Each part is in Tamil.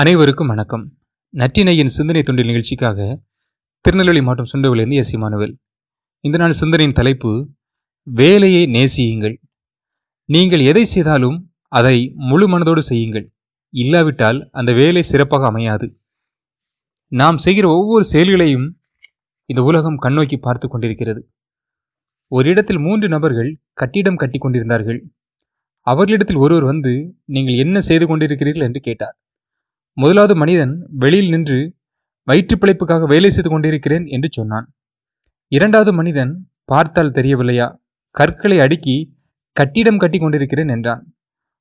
அனைவருக்கும் வணக்கம். நற்றினையின் சிந்தனை தொண்டில் நிகழ்ச்சிக்காக திருநெல்வேலி மாவட்டம் சுண்டவிலிருந்து எஸ் இமானுவேல் இந்த நாள் சிந்தனையின் தலைப்பு வேலையை நேசியுங்கள். நீங்கள் எதை செய்தாலும் அதை முழு மனதோடு செய்யுங்கள். இல்லாவிட்டால் அந்த வேலை சிறப்பாக அமையாது. நாம் செய்கிற ஒவ்வொரு செயல்களையும் இந்த உலகம் கண்ணோக்கி பார்த்து கொண்டிருக்கிறது. ஒரு இடத்தில் மூன்று நபர்கள் கட்டிடம் கட்டி கொண்டிருந்தார்கள். அவர்களிடத்தில் ஒருவர் வந்து நீங்கள் என்ன செய்து கொண்டிருக்கிறீர்கள்? என்று கேட்டார். முதலாவது மனிதன் வெளியில் நின்று வயிற்றுப் பிழைப்புக்காக வேலை செய்து கொண்டிருக்கிறேன் என்று சொன்னான். இரண்டாவது மனிதன் பார்த்தால் தெரியவில்லையா? கற்களை அடுக்கி கட்டிடம் கட்டி கொண்டிருக்கிறேன் என்றான்.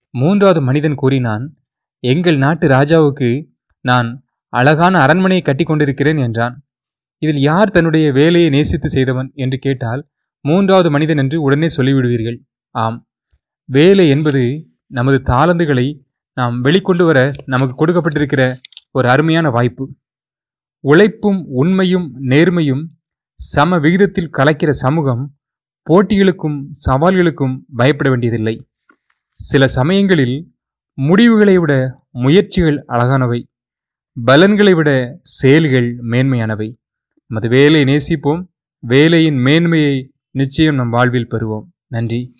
மூன்றாவது மனிதன் கூறினான் எங்கள் நாட்டு ராஜாவுக்கு நான் அழகான அரண்மனையை கட்டி கொண்டிருக்கிறேன் என்றான். இதில் யார் தன்னுடைய வேலையை நேசித்து செய்தவன் என்று கேட்டால் மூன்றாவது மனிதன் என்று உடனே சொல்லிவிடுவீர்கள். ஆம் வேலை என்பது நமது தாளந்துகளை நாம் வெளிக்கொண்டு வர நமக்கு கொடுக்கப்பட்டிருக்கிற ஒரு அருமையான வாய்ப்பு. உழைப்பும் உண்மையும் நேர்மையும் சம விகிதத்தில் கலக்கிற சமூகம் போட்டிகளுக்கும் சவால்களுக்கும் பயப்பட வேண்டியதில்லை. சில சமயங்களில் முடிவுகளை விட முயற்சிகள் அழகானவை. பலன்களை விட செயல்கள் மேன்மையானவை. நமது வேலையை நேசிப்போம். வேலையின் மேன்மையை நிச்சயம் நம் வாழ்வில் பெறுவோம். நன்றி.